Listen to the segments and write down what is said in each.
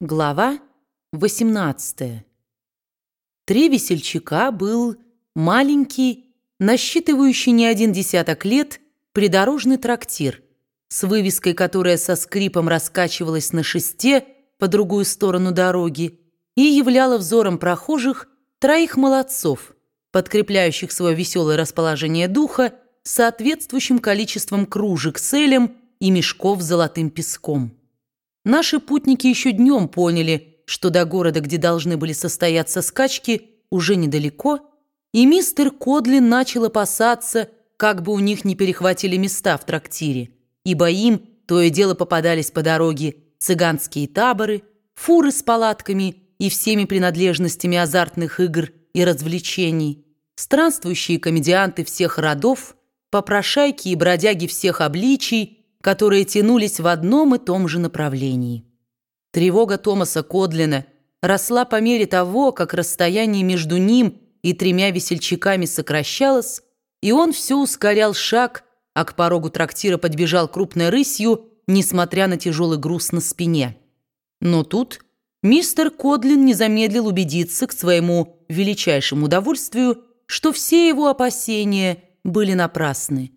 Глава 18 Три весельчака был маленький, насчитывающий не один десяток лет, придорожный трактир с вывеской, которая со скрипом раскачивалась на шесте по другую сторону дороги и являла взором прохожих троих молодцов, подкрепляющих свое веселое расположение духа соответствующим количеством кружек с элем и мешков с золотым песком. Наши путники еще днем поняли, что до города, где должны были состояться скачки, уже недалеко, и мистер Кодлин начал опасаться, как бы у них не перехватили места в трактире, ибо им то и дело попадались по дороге цыганские таборы, фуры с палатками и всеми принадлежностями азартных игр и развлечений, странствующие комедианты всех родов, попрошайки и бродяги всех обличий, которые тянулись в одном и том же направлении. Тревога Томаса Кодлина росла по мере того, как расстояние между ним и тремя весельчаками сокращалось, и он все ускорял шаг, а к порогу трактира подбежал крупной рысью, несмотря на тяжелый груз на спине. Но тут мистер Кодлин не замедлил убедиться к своему величайшему удовольствию, что все его опасения были напрасны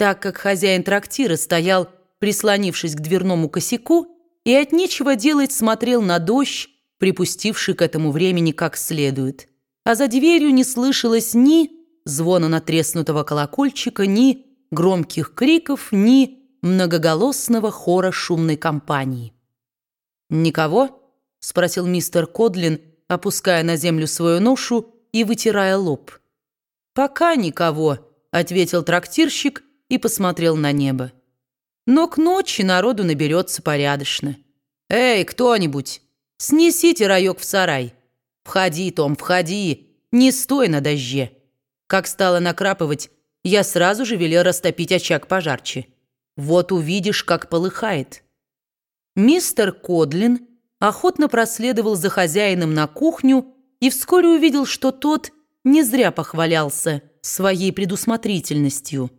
так как хозяин трактира стоял, прислонившись к дверному косяку, и от нечего делать смотрел на дождь, припустивший к этому времени как следует. А за дверью не слышалось ни звона натреснутого колокольчика, ни громких криков, ни многоголосного хора шумной компании. «Никого?» — спросил мистер Кодлин, опуская на землю свою ношу и вытирая лоб. «Пока никого», — ответил трактирщик, — и посмотрел на небо. Но к ночи народу наберется порядочно. «Эй, кто-нибудь, снесите раек в сарай. Входи, Том, входи, не стой на дожде». Как стало накрапывать, я сразу же велел растопить очаг пожарче. Вот увидишь, как полыхает. Мистер Кодлин охотно проследовал за хозяином на кухню и вскоре увидел, что тот не зря похвалялся своей предусмотрительностью.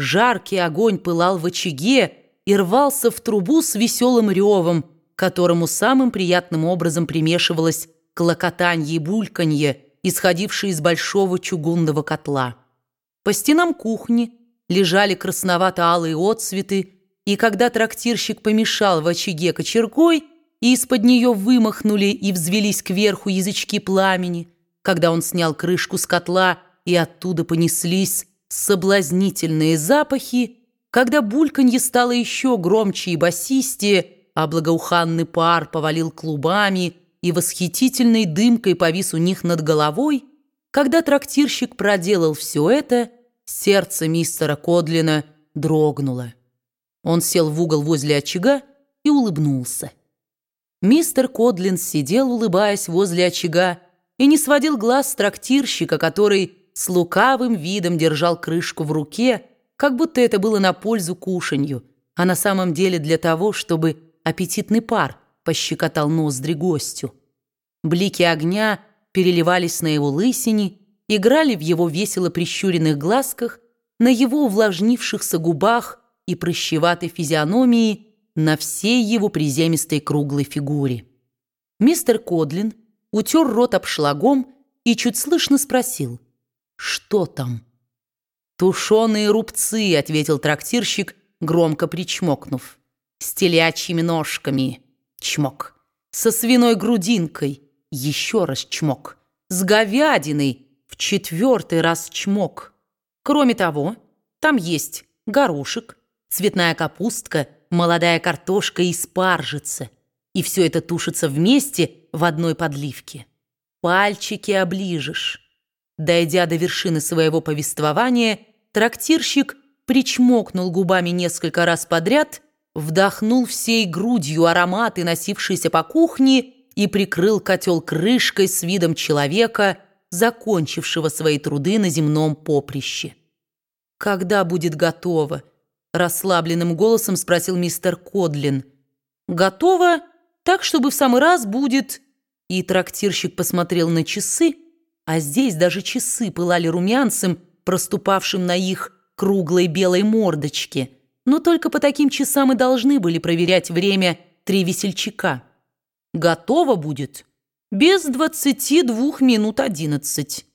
Жаркий огонь пылал в очаге и рвался в трубу с веселым ревом, которому самым приятным образом примешивалось клокотанье и бульканье, исходившее из большого чугунного котла. По стенам кухни лежали красновато-алые отцветы, и когда трактирщик помешал в очаге кочергой, и из-под нее вымахнули и взвелись кверху язычки пламени, когда он снял крышку с котла, и оттуда понеслись соблазнительные запахи, когда бульканье стало еще громче и басистее, а благоуханный пар повалил клубами и восхитительной дымкой повис у них над головой, когда трактирщик проделал все это, сердце мистера Кодлина дрогнуло. Он сел в угол возле очага и улыбнулся. Мистер Кодлин сидел, улыбаясь возле очага, и не сводил глаз с трактирщика, который с лукавым видом держал крышку в руке, как будто это было на пользу кушанью, а на самом деле для того, чтобы аппетитный пар пощекотал ноздри гостю. Блики огня переливались на его лысине, играли в его весело прищуренных глазках, на его увлажнившихся губах и прыщеватой физиономии, на всей его приземистой круглой фигуре. Мистер Кодлин утер рот обшлагом и чуть слышно спросил — «Что там?» «Тушеные рубцы», — ответил трактирщик, громко причмокнув. «С телячьими ножками». Чмок. «Со свиной грудинкой». Еще раз чмок. «С говядиной». В четвертый раз чмок. Кроме того, там есть горошек, цветная капустка, молодая картошка и спаржица. И все это тушится вместе в одной подливке. Пальчики оближешь. Дойдя до вершины своего повествования, трактирщик причмокнул губами несколько раз подряд, вдохнул всей грудью ароматы, носившиеся по кухне, и прикрыл котел крышкой с видом человека, закончившего свои труды на земном поприще. «Когда будет готово?» – расслабленным голосом спросил мистер Кодлин. «Готово, так, чтобы в самый раз будет...» И трактирщик посмотрел на часы, а здесь даже часы пылали румянцем, проступавшим на их круглой белой мордочке. Но только по таким часам и должны были проверять время три весельчака. готово будет без двадцати двух минут одиннадцать».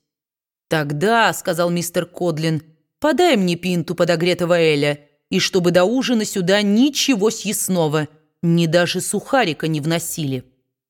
«Тогда», — сказал мистер Кодлин, — «подай мне пинту подогретого Эля, и чтобы до ужина сюда ничего съестного, ни даже сухарика не вносили».